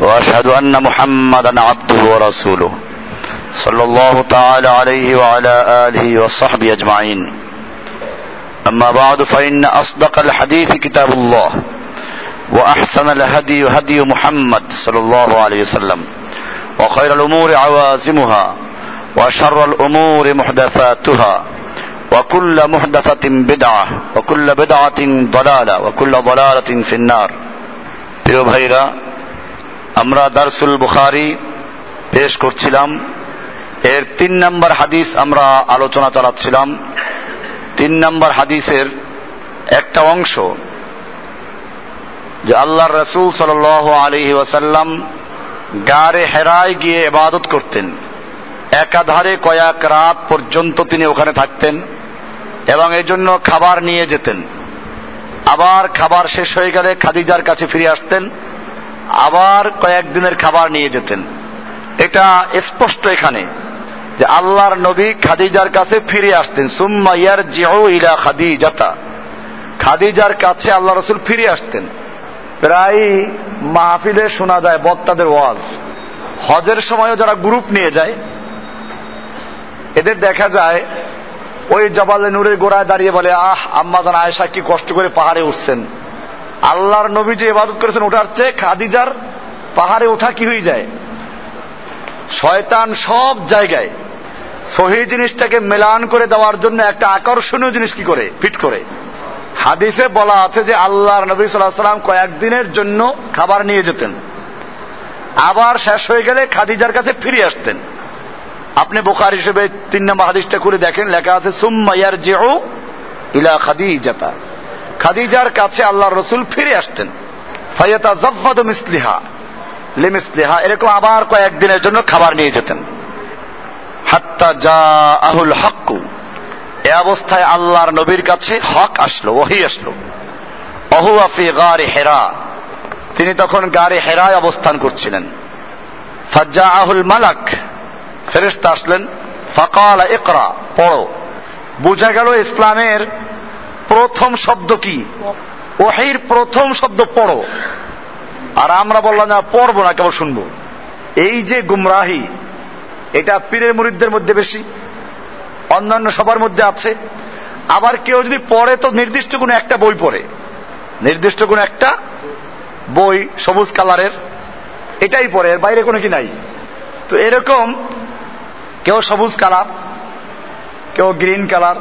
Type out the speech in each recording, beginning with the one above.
واشهد ان محمدا عبده ورسوله صلى الله تعالى عليه وعلى اله وصحبه اجمعين اما بعد فان اصدق الحديث كتاب الله واحسن الهدي هدي محمد صلى الله عليه وسلم وخير الامور عوازمها وشر الامور محدثاتها وكل محدثه بدعه وكل بدعه ضلاله وكل ضلاله في النار প্রিয় ভাইরা আমরা দারসুল বুখারি পেশ করছিলাম। এর তিন নম্বর হাদিস আমরা আলোচনা চালাচ্ছিলাম। তিন নম্বর হাদিসের একটা অংশ যে আল্লাহ রসুল সাল আলী ওয়াসাল্লাম গারে হেরায় গিয়ে এবাদত করতেন। একাধারে কয়েক রাত পর্যন্ত তিনি ওখানে থাকতেন এবং এই জন্য খাবার নিয়ে যেতেন। আবার খাবার শেষ হয়ে গেলে খাদিজার কাছে ফিরে আসতেন। আবার কয়েকদিনের খাবার নিয়ে যেতেন। এটা স্পষ্ট এখানে যে আল্লাহর নবী খাদিজার কাছে ফিরে আসতেন। সুম্মা ইয়ার জিও ইলা খাদিজাতা। খাদিজার কাছে আল্লাহ রসুল ফিরে আসতেন। প্রায় মাহফিলে শোনা যায় বক্তাদের ওয়াজ। হজের সময়ও যারা গ্রুপ নিয়ে যায়, এদের দেখা যায় ওই জবালে নূরের গোড়ায় দাঁড়িয়ে বলে, আহ আম্মাজান আয়েশা কি কষ্ট করে পাহাড়ে উঠছেন। আল্লাহর নবী যে ইবাদত করেছেন ওঠার চেয়ে খাদিজার পাহাড়ে ওঠা কি হয়ে যায়? শয়তান সব জায়গায় সহি জিনিসটাকে মেলান করে দেওয়ার জন্য একটা আকর্ষণীয় জিনিস কি করে? ফিট করে। হাদিসে বলা আছে যে আল্লাহর নবী সাল্লাম কয়েকদিনের জন্য খাবার নিয়ে যেতেন। আবার শেষ হয়ে গেলে খাদিজার কাছে ফিরে আসতেন। আপনি বোকার হিসেবে তিন নম্বর হাদিসটা করে দেখেন, লেখা আছে সুম্মাইয়ার জেও ইলা খাদিজাতা। খাদিজার কাছে আল্লাহ রসুল ফিরে আসতেন। ফাইয়াতা জফাদ মিসলিহা। লিমিসলিহা এরকম আবার কয়েকদিনের জন্য খাবার নিয়ে যেতেন। হাত্তা যা আহুল হক্কু। এ অবস্থায় আল্লাহর নবীর কাছে হক আসলো, ওহি আসলো। অহুয়াফি গারে হেরা। তিনি তখন গারে হেরায় অবস্থান করছিলেন। ফাজ্জা আহুল মালাক। ফেরেস্তা আসলেন, ফকাল একরা পড়ো। বোঝা গেল ইসলামের প্রথম শব্দ কি? ওহির প্রথম শব্দ পড়ো। আর আমরা বললাম না, পড়ব না, কেবল শুনব। এই যে গুমরাহি, এটা পীরের মুরিদদের মধ্যে বেশি, অন্যান্য সবার মধ্যে আছে। আবার কেউ যদি পড়ে তো নির্দিষ্ট কোনো একটা বই পড়ে। নির্দিষ্ট কোনো একটা বই, সবুজ কালারের, এটাই পড়ে, এর বাইরে কোনো কি নাই। তো এরকম কেউ সবুজ কালার, কেউ গ্রিন কালার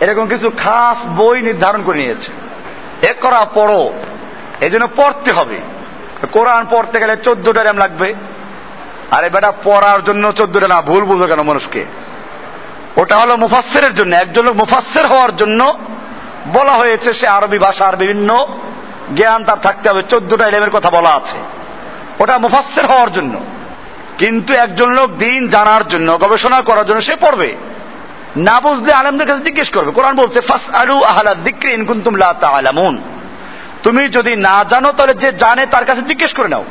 এরকম কিছু খাস বই নির্ধারণ করে নিয়েছে। এ করা পড়ো। এই জন্য পড়তে হবে। কোরআন পড়তে গেলে চোদ্দটা র্যাম লাগবে। আরে বেটা, পড়ার জন্য চোদ্দটা না, ভুল বুঝো কেন মানুষকে? ওটা হলো মুফাসের জন্য। একজন লোক মুফাসের হওয়ার জন্য বলা হয়েছে সে আরবি ভাষার বিভিন্ন জ্ঞান তার থাকতে হবে। চোদ্দটা এলেমের কথা বলা আছে। ওটা মুফাসের হওয়ার জন্য। কিন্তু একজন লোক দিন জানার জন্য, গবেষণা করার জন্য সে পড়বে। না বুঝলে আলমদের কাছে জিজ্ঞেস করবে। কোরআন বলছে ফাস আলু আহলা দিক্রি ইনকুন্তুম লা তুমি যদি না জানো, তাহলে যে জানে তার কাছে জিজ্ঞেস করে নাও।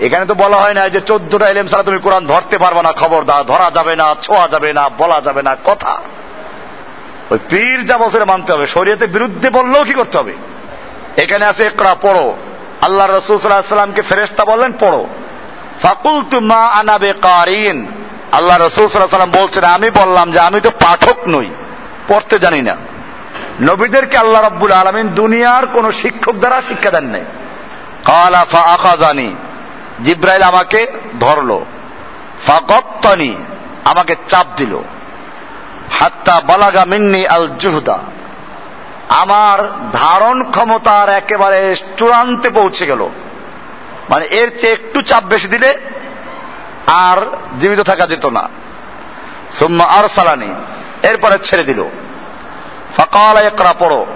এখানে তো বলা হয় না যে চোদ্দটা এলেম ছাড়া তুমি কোরআন ধরতে পারবে না, খবর দা ধরা যাবে না, ছোঁয়া যাবে না, বলা যাবে না, কথা। ওই পীর যা বছরে মানতে হবে। শরীয়তের বিরুদ্ধে বললেও কি করতে হবে? এখানে আছে একরা পড়ো। আল্লাহ রসুল সাল্লাহ সাল্লামকে ফেরেস্তা বললেন, পড়ো। ফাকুল মা আনাবে কারিন আল্লাহ রসুল সাল্লাম বলছেন, আমি বললাম যে আমি তো পাঠক নই, পড়তে জানি না। নবীদেরকে আল্লাহ রব্বুল আলমিন দুনিয়ার কোন শিক্ষক দ্বারা শিক্ষা দেন নাই। কালা ফা আখাজানি, জিব্রাইল আমাকে ধরলো, ফাগত্তানি, আমাকে চাপ দিল। হাত্তা বালাগা মিন্নি আল জুহদা, আমার ধারণ ক্ষমতার একেবারে চূড়ান্তে পৌঁছে গেল। মানে এর চেয়ে একটু চাপ বেশি দিলে আর জীবিত থাকা যেত না। সুম্মা আর সালানি এরপরে ছেড়ে দিল। ফকাল একরা পড়ো।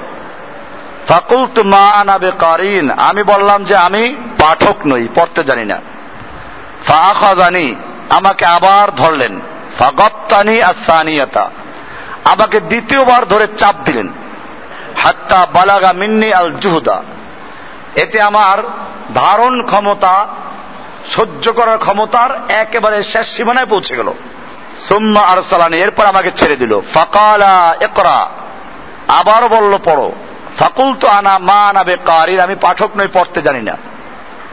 ফাকুলতু মা আনাবে কারিন আমি বললাম যে আমি পাঠক নই, পড়তে জানি না। ফাখা জানি আমাকে আবার ধরলেন। ফাগত্তানি আসানিয়াতা, আমাকে দ্বিতীয়বার ধরে চাপ দিলেন। হাত্তা বালাগা মিন্নি আল জুহুদা, এতে আমার ধারণ ক্ষমতা সহ্য করার ক্ষমতার একেবারে শেষ সীমানায় পৌঁছে গেল। সুম্মা আর সালানি এরপর আমাকে ছেড়ে দিল। ফাকালা একরা আবার বলল, পড়ো। ফাকুল তো আনা মা আনাবে কারির আমি পাঠক নই, পড়তে জানি না।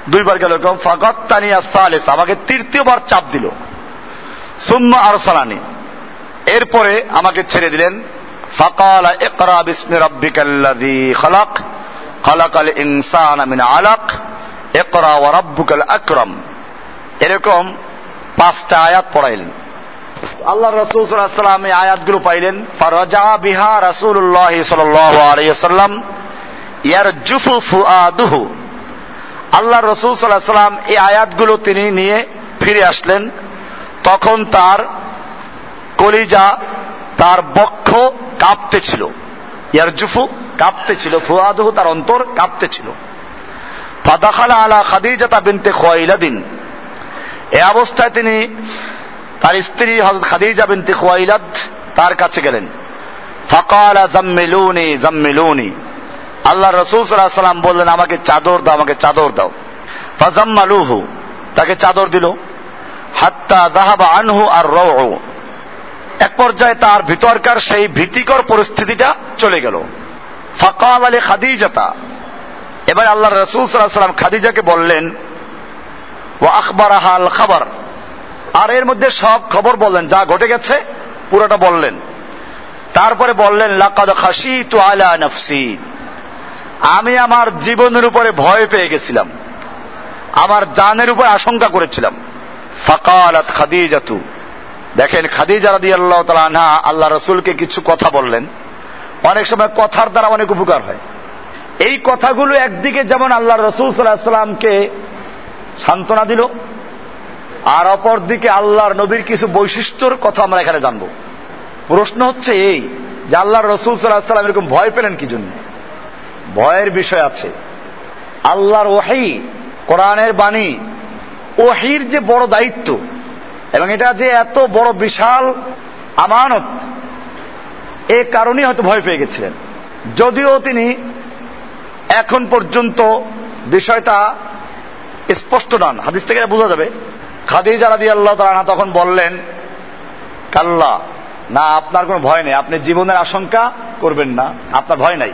দুইবার গেল, এরকম ফাগত্তানি সালেস আমাকে তৃতীয়বার চাপ দিল। সুম্মা আর সালানি এরপরে আমাকে ছেড়ে দিলেন। ফাকালা একরা বিসমি রব্বিকাল্লাযী খালাক, খালাকাল ইনসানা মিন আলাক। একরা ও রাব্বুকাল আকরম। এরকম পাঁচটা আয়াত পড়াইলেন। আল্লাহ রসুল সাল্লাম এই আয়াতগুলো পাইলেন, ফারজা বিহা রাসুল্লাহ সাল্লাম ইয়ার জুফু ফুয়াদুহু আল্লাহ রসুল সাল্লাহ সাল্লাম এই আয়াতগুলো তিনি নিয়ে ফিরে আসলেন। তখন তার কলিজা, তার বক্ষ কাঁপতে ছিল। ইয়ার জুফু কাঁপতে ছিল ফুয়াদুহু তার অন্তর কাঁপতে ছিল। ফাদাখালা আলা খাদিজাতা বিনতে খোয়াইলাদিন। এ অবস্থায় তিনি তার স্ত্রী হজরত খাদিজা বিনতে খোয়াইলাদ তার কাছে গেলেন। ফাকালা জাম্মিলুনি জাম্মিলুনি। আল্লাহ রসুল সাল্লাম বললেন, আমাকে চাদর দাও, আমাকে চাদর দাও। ফাজাম্মালুহু, তাকে চাদর দিল। হাত্তা দাহাবা আনহু আর রৌ এক পর্যায়ে তার ভিতরকার সেই ভীতিকর পরিস্থিতিটা চলে গেল। ফাকাল আলী খাদিজাতা এবার আল্লাহ রসুল সাল্লাম খাদিজাকে বললেন ও আখবর হাল খাবার। আর এর মধ্যে সব খবর বললেন, যা ঘটে গেছে, পুরোটা বললেন। তারপরে বললেন, লাকাদ খাসি তু আলা নফসি। আমি আমার জীবনের উপরে ভয় পেয়ে গেছিলাম। আমার জানের উপর আশঙ্কা করেছিলাম। ফাকালাত খাদিজাতু। দেখেন, খাদিজা রাদি আল্লাহ তালা আল্লাহ রসুলকে কিছু কথা বললেন। অনেক সময় কথার দ্বারা অনেক উপকার হয়। এই কথাগুলো একদিকে যেমন আল্লাহ রসুল সাল্লাহ সাল্লামকে সান্ত্বনা দিল, আর অপর দিকে আল্লাহর নবীর কিছু বৈশিষ্ট্যর কথা আমরা এখানে জানব। প্রশ্ন হচ্ছে এই, যে আল্লাহ রসুল সাল্লাহ সাল্লাম এরকম ভয় পেলেন কি জন্য? ভয়ের বিষয় আছে। আল্লাহর ওয়াহি কোরআনের বাণী, ওহির যে বড় দায়িত্ব, এবং এটা যে এত বড় বিশাল আমানত, এ কারণেই হয়তো ভয় পেয়ে গেছিলেন। যদিও তিনি এখন পর্যন্ত বিষয়টা স্পষ্ট নন হাদিস থেকে বোঝা যাবে। খাদিজা রাদি আল্লাহ তালা তখন বললেন, কাল্লা, না, আপনার কোনো ভয় নেই। আপনি জীবনের আশঙ্কা করবেন না। আপনার ভয় নাই।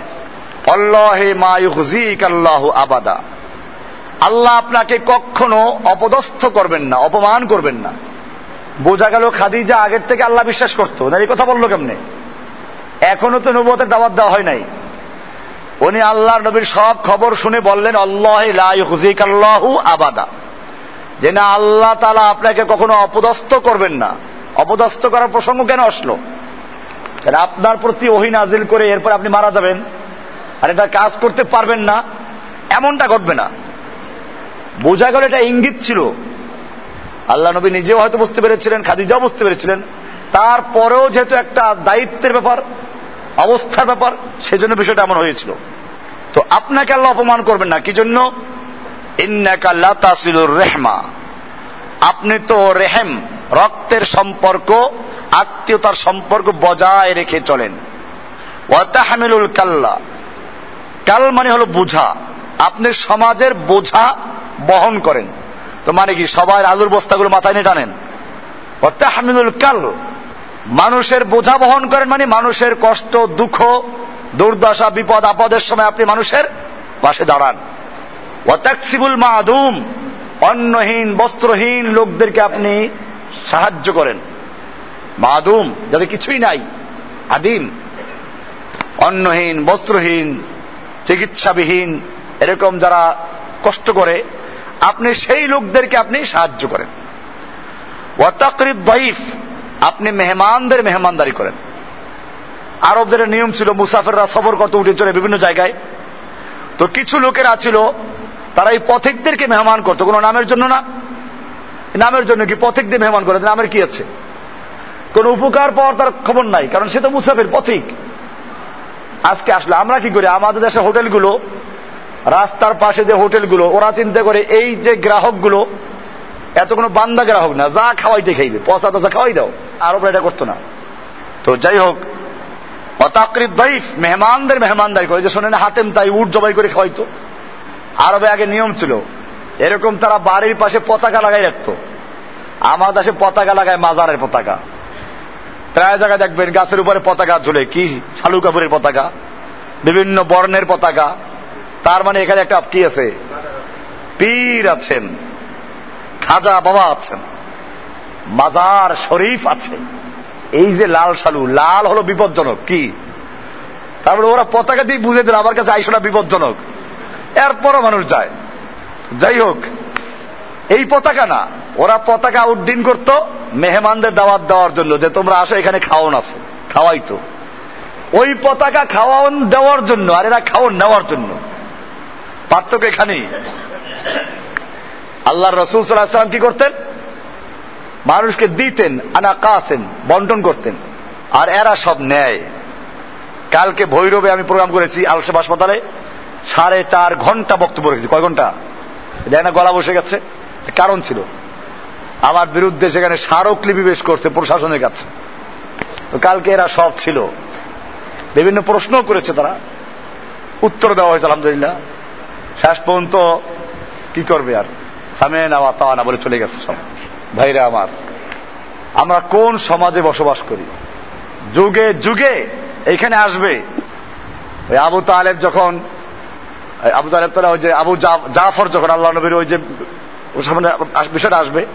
আবাদা। আল্লাহ আপনাকে কখনো অপদস্থ করবেন না, অপমান করবেন না। বোঝা গেল খাদিজা আগের থেকে আল্লাহ বিশ্বাস করতো। না এই কথা বলল কেমনে? এখনও তো নবতের দাবাত দেওয়া হয় নাই। উনি আল্লাহর নবীর সব খবর শুনে বললেন, আল্লাহ আল্লাহু আবাদা। যে না, আল্লাহ তালা আপনাকে কখনো অপদস্থ করবেন না। অপদস্থ করার প্রসঙ্গ কেন আসলো? আপনার প্রতি ওহি নাজিল করে এরপর আপনি মারা যাবেন? আর এটা কাজ করতে পারবেন না, এমনটা ঘটবে না। বোঝা গেল এটা ইঙ্গিত ছিল। আল্লাহ নবী নিজেও হয়তো বুঝতে পেরেছিলেন, খাদিজাও বুঝতে পেরেছিলেন। তারপরেও যেহেতু একটা দায়িত্বের ব্যাপার, অবস্থার ব্যাপার, সেজন্য বিষয়টা এমন হয়েছিল। তো আপনাকে আল্লাহ অপমান করবেন না। কি জন্য? রেহমা। আপনি তো রেহেম, রক্তের সম্পর্ক, আত্মীয়তার সম্পর্ক বজায় রেখে চলেন। ওয়াতাহামিলুল কাল্লা। কাল মানে হলো বোঝা। আপনি সমাজের বোঝা বহন করেন। তো মানে কি, সবার আলুর বস্তাগুলো মাথায় নিয়ে টানেন। হামিদুল কাল। মানুষের বোঝা বহন করেন মানে মানুষের কষ্ট, দুঃখ দুর্দশা, বিপদ, আপদের সময় আপনি মানুষের পাশে দাঁড়ান। ওয়াতাকসিবুল মাদুম, অন্নহীন, বস্ত্রহীন লোকদেরকে আপনি সাহায্য করেন। মাদুম, যাদের কিছুই নাই, আদিম, অন্নহীন, বস্ত্রহীন, চিকিৎসাবিহীন, এরকম যারা কষ্ট করে, আপনি সেই লোকদেরকে আপনি সাহায্য করেন। ওয়াতাকরিদ দইফ, আপনি মেহমানদের মেহমানদারি করেন। আরবদের নিয়ম ছিল মুসাফেররা সফর করতে উঠে চলে বিভিন্ন জায়গায়। তো কিছু লোকেরা ছিল, তারা এই পথিকদেরকে মেহমান করতো। কোনো নামের জন্য না? নামের জন্য কি? পথিকদের মেহমান করে। নামের কি আছে? কোন উপকার পাওয়ার তার খবর নাই, কারণ সে তো মুসাফির, পথিক। আজকে আসলে আমরা কি করি? আমাদের দেশে হোটেলগুলো, রাস্তার পাশে যে হোটেলগুলো, ওরা চিন্তা করে এই যে গ্রাহকগুলো, এত কোনো বান্দা গ্রাহক না, যা খাওয়াইতে খাইবে, পচা তচা খাওয়াই দাও। আরবরা এটা করতো না। তো যাই হোক অতাকৃত দাইফ মেহমানদের মেহমানদারি করে। যে শোনেন হাতেম তাই উঠ জবাই করে খাওয়াইতো। আরবে আগে নিয়ম ছিল, এরকম তারা বাড়ির পাশে পতাকা লাগাই রাখতো। আমার দেশে পতাকা লাগায় মাজারের পতাকা। প্রায় জায়গায় দেখবেন গাছের উপরে পতাকা ঝুলে। কি শালু কাপুরের পতাকা, বিভিন্ন বর্ণের পতাকা। তার মানে এখানে একটা কি আছে? পীর আছেন, খাজা বাবা আছেন, মাজার শরীফ আছে। এই যে লাল সালু, লাল হলো বিপজ্জনক, কি? তারপরে ওরা পতাকা দিয়ে বুঝে দিল, আমার কাছে আইসোটা বিপজ্জনক। এরপরও মানুষ যায়। যাই হোক, এই পতাকা না, ওরা পতাকা উড্ডীন করত মেহমানদের দাওয়াত দেওয়ার জন্য, যে তোমরা আসো, এখানে খাওয়ান আছে খাওয়াই তো। ওই পতাকা খাওয়ান দেওয়ার জন্য, আর এরা খাওয়ান নেওয়ার জন্য। পার্থক্য এখানেই। আল্লাহ রসুল সাল্লাহ সাল্লাম কি করতেন? মানুষকে দিতেন আনা কাসেন বন্টন করতেন। আর এরা সব নেয় কালকে ভৈরবে আমি প্রোগ্রাম করেছি আলসেব হাসপাতালে, সাড়ে চার ঘণ্টা বক্তব্য রেখেছি। কয় ঘণ্টা? দেয় না, গলা বসে গেছে। কারণ ছিল, আমার বিরুদ্ধে সেখানে স্মারকলিপি পেশ করছে প্রশাসনের কাছে। তো কালকে এরা সব ছিল। বিভিন্ন প্রশ্ন করেছে তারা। উত্তর দেওয়া হয়েছে, আলহামদুলিল্লাহ। শেষ পর্যন্ত কি করবে আর? সামে নেওয়া তা না বলে চলে গেছে সব। ভাইরা আমার, আমরা কোন সমাজে বসবাস করি? যুগে যুগে এইখানে আসবে। ওই আবু তালেব যখন আবু তালেব তারা ওই যে আবু জাফর যখন আল্লাহ নবীর ওই যে সামনে বিষয়টা আসবে,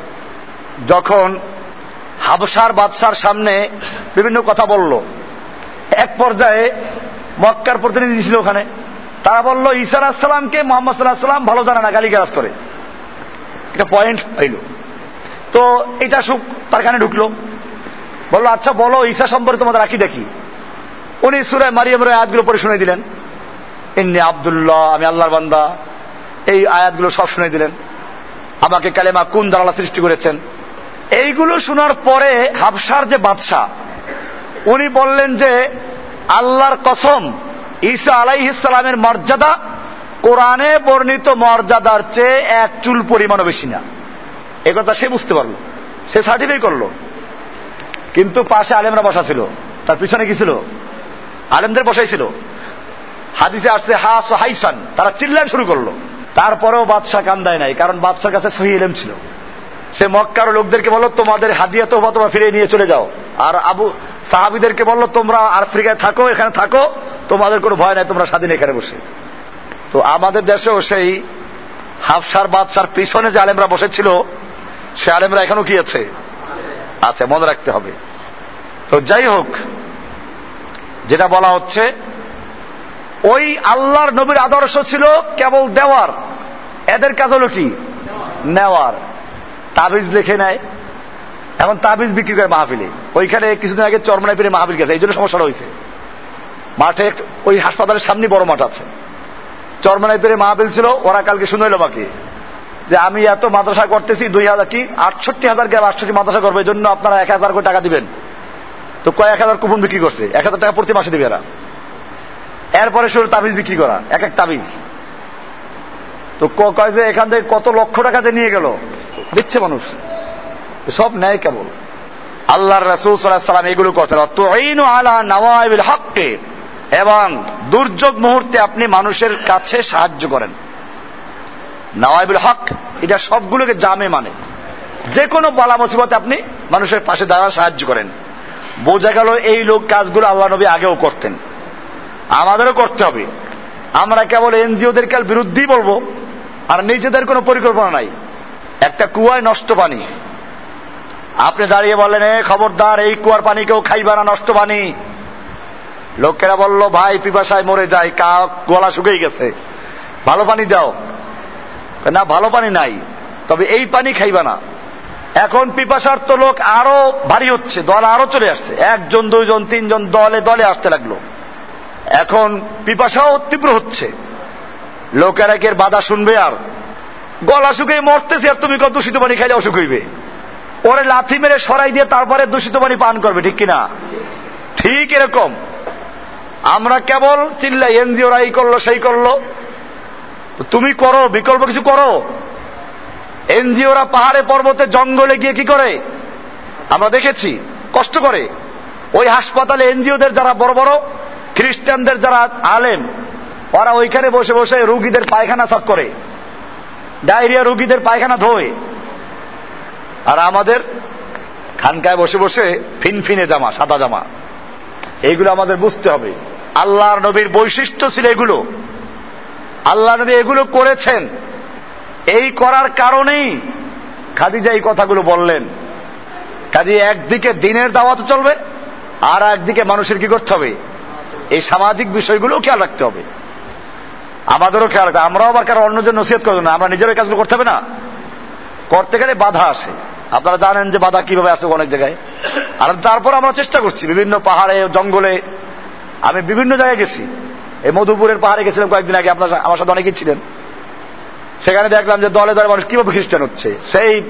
যখন হাবসার বাদশার সামনে বিভিন্ন কথা বলল। এক পর্যায়ে মক্কার প্রতিনিধি ছিল ওখানে। তারা বলল, ঈসা আসসালামকে মোহাম্মদ সাল্লাহ সাল্লাম ভালো জানে না, গালিগালাজ করে। একটা পয়েন্ট পাইল। তো এটা সুখ তার কানে ঢুকলো। বলল আচ্ছা বলো ঈশা সম্পর্কে তোমাদের রাখি দেখি উনি সুরায় মারিয়ামের আয়াতগুলো পরে শুনে দিলেন। ইন্নি আবদুল্লাহ, আমি আল্লাহর বান্দা। এই আয়াতগুলো সব শুনে দিলেন। আমাকে কালেমা কোন দালালা সৃষ্টি করেছেন? এইগুলো শোনার পরে হাবসার যে বাদশাহ, উনি বললেন যে, আল্লাহর কসম, ঈসা আলাইহিসালামের মর্যাদা কোরআনে বর্ণিত মর্যাদার চেয়ে এক চুল পরিমাণও বেশি না। কথা সে বুঝতে পারল। সে সার্টিফাই করল। কিন্তু পাশে আলেমরা বসা ছিল। তার পিছনে কি ছিল? আলেমদের বসাই ছিল। হাদিসে আসছে হাস ও হাইসান তারা চিল্লান শুরু করল। তারপরেও বাদশাহ কান্দায় নাই, কারণ বাদশার কাছে সহি এলেম ছিল। সে মক্কার লোকদেরকে বলল, তোমাদের হাদিয়া তো তোমরা ফিরে নিয়ে চলে যাও। আর আবু সাহাবিদেরকে বলল, তোমরা আফ্রিকায় থাকো, এখানে থাকো। তোমাদের কোনো ভয় নাই, তোমরা স্বাধীন এখানে বসে। তো আমাদের দেশেও সেই হাফসার বাদশার পিছনে যে আলেমরা বসেছিল সে আলেমরা এখনও কি আছে? আছে, মনে রাখতে হবে। তো যাই হোক, যেটা বলা হচ্ছে, ওই আল্লাহর নবীর আদর্শ ছিল কেবল দেওয়ার। এদের কাজ হলো কি? নেওয়ার। তাবিজ লিখে নেয় এখন তাবিজ বিক্রি করে মাহফিলে। ওইখানে কিছুদিন আগে চরমনায় পেরে মাহফিল গেছে, এই জন্য সমস্যাটা হয়েছে। মাঠে ওই হাসপাতালের সামনে বড় মাঠ আছে। চরমনায় পেরে মাহফিল ছিল, ওরা কালকে শুনে বাকি। যে আমি এত মাদ্রাসা করতেছি দুই হাজার কি? আটষট্টি হাজার গ্রাম আটষট্টি মাদ্রাসা করব, এই জন্য আপনারা এক হাজার করে টাকা দিবেন। তো কয়েক হাজার কুপন বিক্রি করছে? এক হাজার টাকা প্রতি মাসে দিবে এরা। এরপরে শুরু তাবিজ বিক্রি করা, এক এক তাবিজ। তো কয় যে এখান থেকে কত লক্ষ টাকা যে নিয়ে গেল? দিচ্ছে মানুষ। সব নেয় কেবল। আল্লাহর রসুল সাল্লাম এগুলো করতেন। আলা নওয়াইবিল হককে। এবং দুর্যোগ মুহূর্তে আপনি মানুষের কাছে সাহায্য করেন। নওয়াইবুল হক, এটা সবগুলোকে জামে মানে। যে কোনো বালা মুসিবতে আপনি মানুষের পাশে দাঁড়ান সাহায্য করেন। বোঝা গেল এই লোক কাজগুলো আল্লাহ নবী আগেও করতেন। আমাদেরও করতে হবে। আমরা কেবল এনজিওদের কাল বিরুদ্ধেই বলব, আর নিজেদের কোনো পরিকল্পনা নাই। একটা কুয়ায় নষ্ট পানি। আপনি দাঁড়িয়ে বললেন, এ খবরদার, এই কুয়ার পানি কেউ খাইবা না, নষ্ট পানি। লোকেরা বলল, ভাই, পিপাসায় মরে যায় কা, গলা শুকিয়ে গেছে। ভালো পানি দাও। না, ভালো পানি নাই। তবে এই পানি খাইবা না। এখন পিপাসার তো লোক আরও ভারী হচ্ছে, দল আরও চলে আসছে। একজন, দুইজন, তিনজন দলে দলে আসতে লাগল। এখন পিপাসাও তীব্র হচ্ছে। লোকের একের বাধা শুনবে আর। গলা শুকিয়ে মরতেছে আর তুমি কত দূষিত পানি খাইলে অসুখ হইবে। ওরে লাথি মেরে সরাই দিয়ে তারপরে দূষিত পানি পান করবে, ঠিক কিনা? ঠিক এরকম। আমরা কেবল চিল্লাই এনজিওরা এই করল, সেই করল। তুমি করো, বিকল্প কিছু করো। এনজিওরা পাহাড়ে পর্বতে, জঙ্গলে গিয়ে কি করে? আমরা দেখেছি, কষ্ট করে। ওই হাসপাতালে এনজিওদের যারা বড় বড়, খ্রিস্টানদের যারা আলেম, ওরা ওইখানে বসে বসে রুগীদের পায়খানা সাফ করে। ডায়রিয়া রুগীদের পায়খানা ধোয়। আর আমাদের খানকায় বসে বসে ফিনফিনে জামা, সাদা জামা। এইগুলো আমাদের বুঝতে হবে। আল্লাহর নবীর বৈশিষ্ট্য ছিল এগুলো। আল্লাহ নবী এগুলো করেছেন। এই করার কারণেই খাদিজা এই কথাগুলো বললেন। কাজে একদিকে দিনের দাওয়াত চলবে, আর একদিকে মানুষের কি করতে হবে? এই সামাজিক বিষয়গুলো খেয়াল রাখতে হবে। আমাদেরও খেয়াল রাখতে আমরাও আবার কারও অন্যজন নসিহত করব না, আমরা নিজের কাজগুলো করতে হবে না। করতে গেলে বাধা আসে। আপনারা জানেন যে বাধা কীভাবে আসে অনেক জায়গায়। আর তারপর আমরা চেষ্টা করছি, বিভিন্ন পাহাড়ে, জঙ্গলে। আমি বিভিন্ন জায়গায় গেছি। এই মধুপুরের পাহাড়ে গেছিলাম কয়েকদিন আগে, আপনার আমার সাথে অনেকেই ছিলেন। সেখানে দেখলাম যে দলে দলে মানুষ কীভাবে খ্রিস্টান হচ্ছে। সেই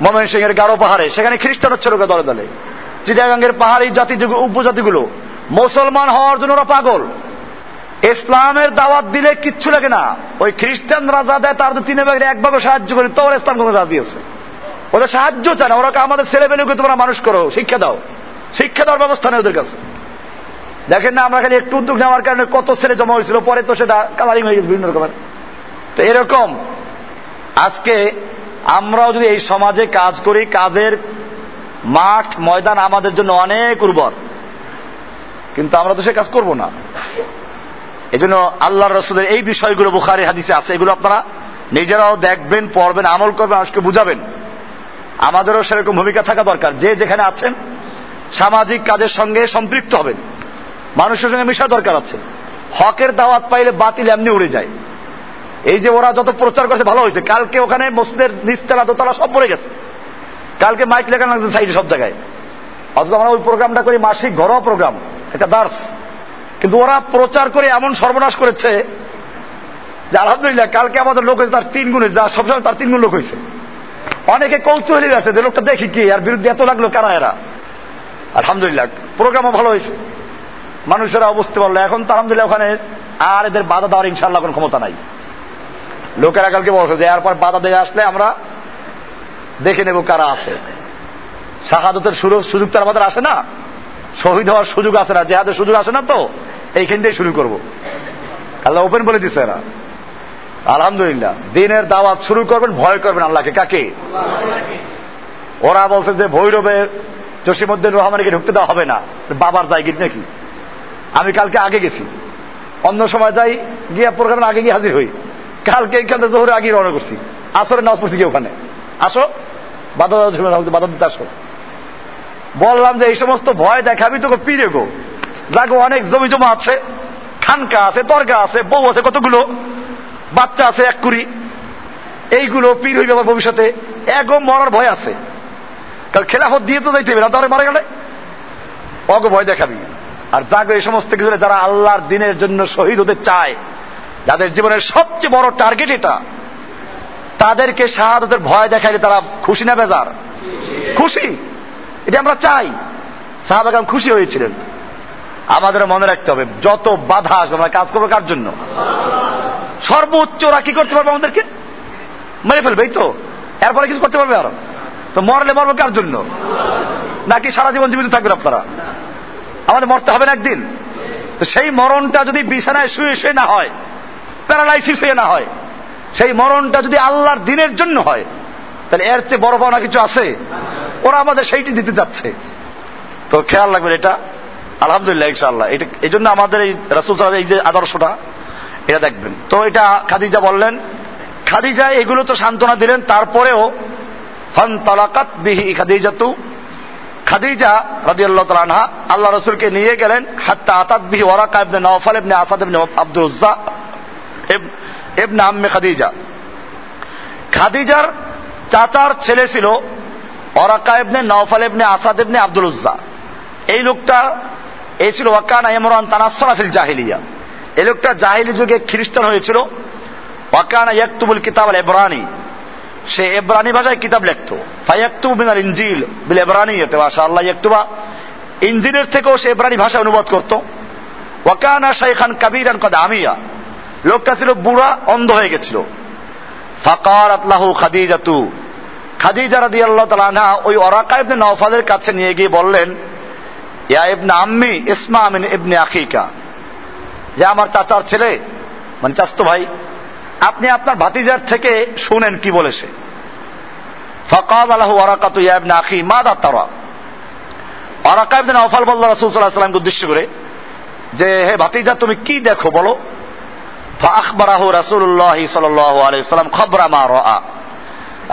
মোমেন সিং এর গারো পাহাড়ে, সেখানে খ্রিস্টান হচ্ছে লোকে দলে দলে। চিটাগাঙ্গের পাহাড়ি জাতি উপজাতিগুলো, মুসলমান হওয়ার জন্য ওরা পাগল। ইসলামের দাওয়াত দিলে কিচ্ছু লাগে না। ওই খ্রিস্টান রাজা দেয়, তার তিনে ভাগের এক ভাগে সাহায্য করে তো ইসলাম কোনো রাজি আছে। ওদের সাহায্য চায় না, ওরা আমাদের ছেলে পেলেকে তোমরা মানুষ করো, শিক্ষা দাও। শিক্ষা দেওয়ার ব্যবস্থা নেই ওদের কাছে। দেখেন না, আমরা খালি একটু উদ্যোগ নেওয়ার কারণে কত ছেলে জমা হয়েছিল, পরে তো সেটা কালারিং হয়ে গেছে বিভিন্ন রকমের। তো এরকম, আজকে আমরাও যদি এই সমাজে কাজ করি, কাজের মাঠ, ময়দান আমাদের জন্য অনেক উর্বর। কিন্তু আমরা তো সে কাজ করব না। এই জন্য আল্লাহ রসুলের এই বিষয়গুলো বুখারি হাদিসে আছে, এগুলো আপনারা নিজেরাও দেখবেন, পড়বেন, আমল করবেন, মানুষকে বুঝাবেন। আমাদেরও সেরকম ভূমিকা থাকা দরকার। যে যেখানে আছেন, সামাজিক কাজের সঙ্গে সম্পৃক্ত হবেন। মানুষের সঙ্গে মিশা দরকার আছে। হকের দাওয়াত পাইলে বাতিল এমনি উড়ে যায়। এই যে ওরা যত প্রচার করছে, ভালো হয়েছে। কালকে ওখানে মসজিদের নিচতলা দোতলা সব পড়ে গেছে। কালকে মাইক লেখানো লাগছে সাইডে সব জায়গায়। অথচ আমরা ওই প্রোগ্রামটা করি মাসিক ঘরোয়া প্রোগ্রাম, একটা দার্স। কিন্তু ওরা প্রচার করে এমন সর্বনাশ করেছে যে আলহামদুলিল্লাহ, কালকে আমাদের লোক হয়েছে তার তিন গুণে যা সবসময় তার তিন গুণ লোক হয়েছে। অনেকে কৌতূহলী আছে যে লোকটা দেখি কি আর বিরুদ্ধে এত লাগল কারা এরা? আলহামদুলিল্লাহ, প্রোগ্রামও ভালো হয়েছে। মানুষেরা বুঝতে পারল, এখন তো আলহামদুলিল্লাহ ওখানে আর এদের বাধা দেওয়ার ইনশাল্লাহ কোনো ক্ষমতা নাই। লোকেরা কালকে বলছে যে এরপর বাধা দিয়ে আসলে আমরা দেখে নেব কারা আছে। শাহাদতের সুযোগ তো আমাদের আসে না। শহীদ হওয়ার সুযোগ আসে না, জেহাদের সুযোগ আসে না তো, এইখান দিয়ে শুরু করব। আল্লাহ ওপেন বলে দিচ্ছে এরা। আলহামদুলিল্লাহ, দিনের দাওয়াত শুরু করবেন, ভয় করবেন আল্লাহকে। কাকে? ওরা বলছে যে, ভৈরবের জসিমুদ্দিন রহমানকে ঢুকতে দেওয়া হবে না। বাবার জায়গির নাকি? আমি কালকে আগে গেছি। অন্য সময় যাই, গিয়ে প্রোগ্রামের আগে গিয়ে হাজির হই। কালকে এখানে জোহরে আগে রওনা করছি। আসরে নামাজ পড়ছি গিয়ে ওখানে। আসো বাধা বাধা দিতে আসো। বললাম যে, এই সমস্ত ভয় দেখাবি তোকে পিড়ে গো। যাগো অনেক জমি জমা আছে, খানকা আছে তরকা আছে, বউ আছে, কতগুলো? বাচ্চা আছে, এক কুড়ি। এইগুলো পীর হইবে আমার ভবিষ্যতে। এগো, মরার ভয় আছে। কারণ খেলাফত দিয়ে তো যাইতে হবে না, তাহলে মারা গেলে? অগো, ভয় দেখাবি। আর যাগো এই সমস্ত কিছু যারা আল্লাহর দিনের জন্য শহীদ হতে চায়, যাদের জীবনের সবচেয়ে বড় টার্গেট এটা, তাদেরকে শাহাদতের ভয় দেখাইলে তারা খুশি না বেজার? খুশি। এটা আমরা চাই। সাহাবাগাম খুশি হয়েছিলেন। আমাদের মনে রাখতে হবে, যত বাধা আসবে, আমরা কাজ করব কার জন্য? সর্বোচ্চ ওরা কি করতে পারবে আমাদেরকে? মেরে ফেলবে, এই তো। এরপরে কিছু করতে পারবে আরও। তো মরলে মরবে কার জন্য? নাকি সারা জীবন জীবিত থাকবেন আপনারা? আমাদের মরতে হবে না একদিন। তো সেই মরণটা যদি বিছানায় শুয়ে শুয়ে না হয়, প্যারালাইসিস হয়ে না হয়, সেই মরণটা যদি আল্লাহর দিনের জন্য হয়, তাহলে এর চেয়ে বড় পাওনা কিছু আছে? ওরা আমাদের সেইটি দিতে যাচ্ছে। তো খেয়াল রাখবেন এটা। আলহামদুলিল্লাহ, ইনশাআল্লাহ। এটা এই জন্য আমাদের এই রাসুল সাহেব এই যে আদর্শটা, এটা দেখবেন। তো এটা খাদিজা বললেন খাদিজা এগুলো তো সান্ত্বনা দিলেন, তারপরেও ফান তালাকাত বিহি খাদিজাতু খাদিজা রাদি আল্লাহ তালানহা আল্লাহ রসুলকে নিয়ে গেলেন, হাত্তা আতাত বিহি Waraqa ibn Nawfal ibn Asad ibn Abdul Uzza ইবনে আম্মে খাদিজা। খাদিজার চাচার ছেলে ছিল Waraqa ibn Nawfal ibn Asad ibn Abdul Uzza. এই লোকটা, এই ছিল ওয়াকানা ইমরান তানাসরাফিল জাহিলিয়া। এই লোকটা জাহিলি যুগে খ্রিস্টান হয়েছিল। ওয়াকানা ইয়াকতুবুল কিতাব আল এবরানি সে এব্রানি ভাষায় কিতাব লিখতো। ফায়াক্তুব মিনাল ইনজিল বিল এব্রানি এতে মাশা আল্লাহ ইয়াকতুবা। ইনজিলের থেকেও সে এব্রানি ভাষায় অনুবাদ করত। ওয়াকানা শাইখান কাবিরান কদ আমিয়া। লোকটা ছিল বুড়া, অন্ধ হয়ে গেছিল। ফাকার আতলাহু খাদিজাতু। খাদিজা রাদি আল্লাহ তালা ওই অরাকা ইবনে নওফালের কাছে নিয়ে গিয়ে বললেন, ইয়া ইবনে আম্মি, ইসমা আমিন ইবনে আখিকা। যে আমার চাচার ছেলে মানে চাস্তো ভাই আপনি আপনার ভাতিজার থেকে শুনেন কি বলে সে ফকাল আলাহু ওরাকাতু ইয়া ইবনে আখি মা দা তারা? ওরাকা ইবনে নওফাল বলল, রাসূল সাল্লাল্লাহু আলাইহি উদ্দেশ্য করে যে, হে ভাতিজা, তুমি কি দেখো বলো? ফাখবরাহু রাসূলুল্লাহ সাল্লাল্লাহু আলাইহি সাল্লাম খবরা মা রাআ।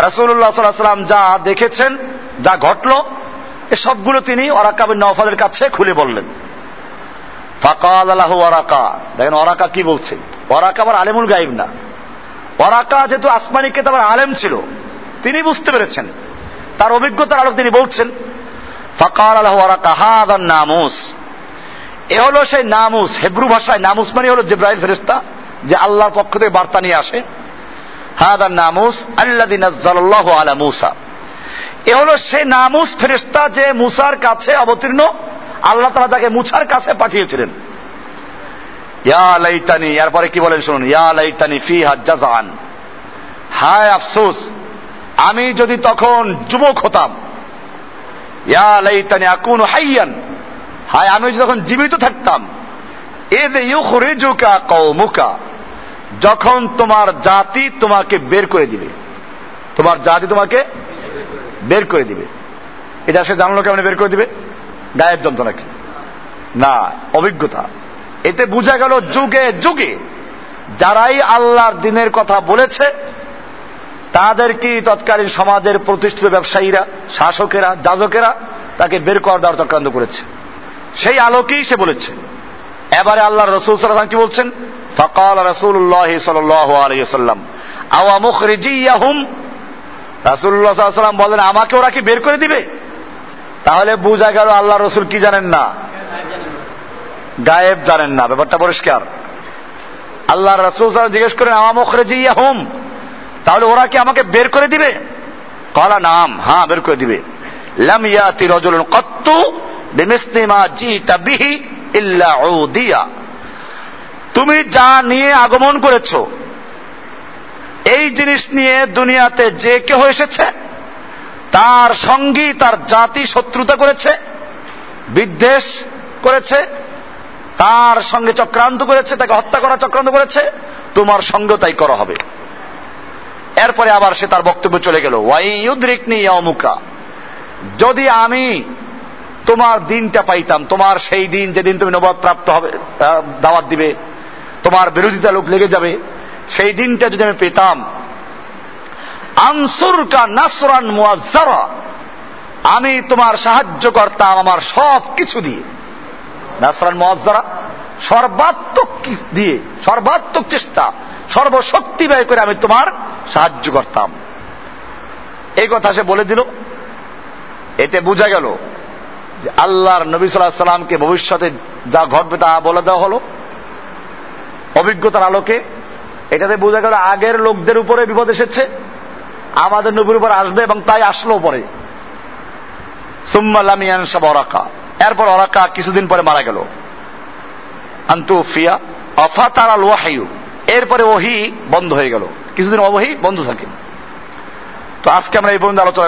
রাসূলুল্লাহ সাল্লাল্লাহু আলাইহি যা দেখেছেন, যা ঘটলো, এ সবগুলো তিনি ওরাকা বিন নওফালের কাছে খুলে বললেন। ফাকাল আলাহু ওরাকা দেখেন ওরাকা কি বলছে? ওরাকা আবার আলেমুল গাইব না। ওরাকা যেহেতু আসমানি কেতাবের আলেম ছিল, তিনি বুঝতে পেরেছেন। তার অভিজ্ঞতার আলোক তিনি বলছেন, ফাকাল আলাহু ওরাকা হাদান নামুস। এ হলো সেই নামুস, হেব্রু ভাষায় নামুস মানে হলো জিব্রাইল ফেরেস্তা যে আল্লাহর পক্ষ থেকে বার্তা নিয়ে আসে। হাদান নামুস আল্লাদিন আলা মুসা। এ হলো সেই নামুস ফেরেস্তা যে মুসার কাছে অবতীর্ণ, আল্লাহ তালা তাকে মুসার কাছে পাঠিয়েছিলেন। ইয়া লাইতানি, এরপরে কি বলেন শুনুন, ইয়া লাইতানি ফি হাজান হায় আফসোস, আমি যদি তখন যুবক হতাম, ইয়া লাইতানি আকুন হাইয়ান। হায়, আমি যদি তখন জীবিত থাকতাম এদ ইউখরিজুকা কওমুকা, যখন তোমার জাতি তোমাকে বের করে দিবে। তোমার জাতি তোমাকে বের করে দিবে। এটা সে জানলো কেমন বের করে দিবে? গায়েব যন্ত্র নাকি না, অভিজ্ঞতা। এতে বোঝা গেল যুগে যুগে যারাই আল্লাহর দিনের কথা বলেছে, তাদের কি তৎকালীন সমাজের প্রতিষ্ঠিত ব্যবসায়ীরা, শাসকেরা, যাজকেরা তাকে বের করে দেওয়ার চক্রান্ত করেছে? সেই আলোকেই সে বলেছে। এবারে আল্লাহ রসুল সাল্লাম কি বলছেন? ফকাল রসুল্লাহ সাল্লাম আওয়া মুখরিজিয়াহুম? রাসুল্লাহ সাল্লাম বলেন, আমাকে ওরা কি বের করে দিবে? তাহলে বোঝা গেল আল্লাহ রসুল কি জানেন না। গায়েব জানেন না, ব্যাপারটা পরিষ্কার। আল্লাহ রসুল জিজ্ঞেস করেন আমা মুখরিজিয়াহুম? তাহলে ওরা কি আমাকে বের করে দিবে? কলা, নাম হ্যাঁ বের করে দিবে। লাম ইয়াতি কত্তু বিমিসলিমা জিতা বিহি ইল্লা উদিয়া। তুমি যা নিয়ে আগমন করেছ, এই জিনিস নিয়ে দুনিয়াতে যে কেউ এসেছে, তার সঙ্গী তার জাতি শত্রুতা করেছে, বিদ্বেষ করেছে তার সঙ্গে চক্রান্ত করেছে, তাকে হত্যা করার চক্রান্ত করেছে, তোমার সঙ্গে তাই করা হবে। এরপরে আবার সে তার বক্তব্য চলে গেল ওয়াইউদ্রিকনি অমুকা যদি আমি তোমার দিনটা পাইতাম, তোমার সেই দিন যেদিন তুমি নবাদ প্রাপ্ত হবে দাওয়াত দিবে, তোমার বিরোধিতা লোক লেগে যাবে, সেই দিনটা যদি আমি পেতাম, আনসুরকা নাসরান আমি তোমার সাহায্য করতাম আমার সব কিছু দিয়ে নাসরান মুয়াজ্জারা সর্বাত্মক দিয়ে, সর্বাত্মক চেষ্টা, সর্বশক্তি ব্যয় করে আমি তোমার সাহায্য করতাম। এই কথা সে বলে দিল। এতে বোঝা গেল যে আল্লাহর নবী সাল্লাহ সাল্লামকে ভবিষ্যতে যা ঘটবে তা বলে দেওয়া হলো। অভিজ্ঞতার আলোকে এটাতে বোঝা গেল আগের লোকদের উপরে বিপদ এসেছে, আমাদের নবীর উপর আসবে এবং তাই আসলো পরে। সুম্মালামিয়ান অরাকা এরপর অরাকা কিছুদিন পরে মারা গেল। আন্তু ফিয়া অফা তারাল ওয়াহাইউ এরপরে ওহি বন্ধ হয়ে গেল। কিছুদিন অবহি বন্ধ থাকে। তো আজকে আমরা এই পর্যন্ত আলোচনা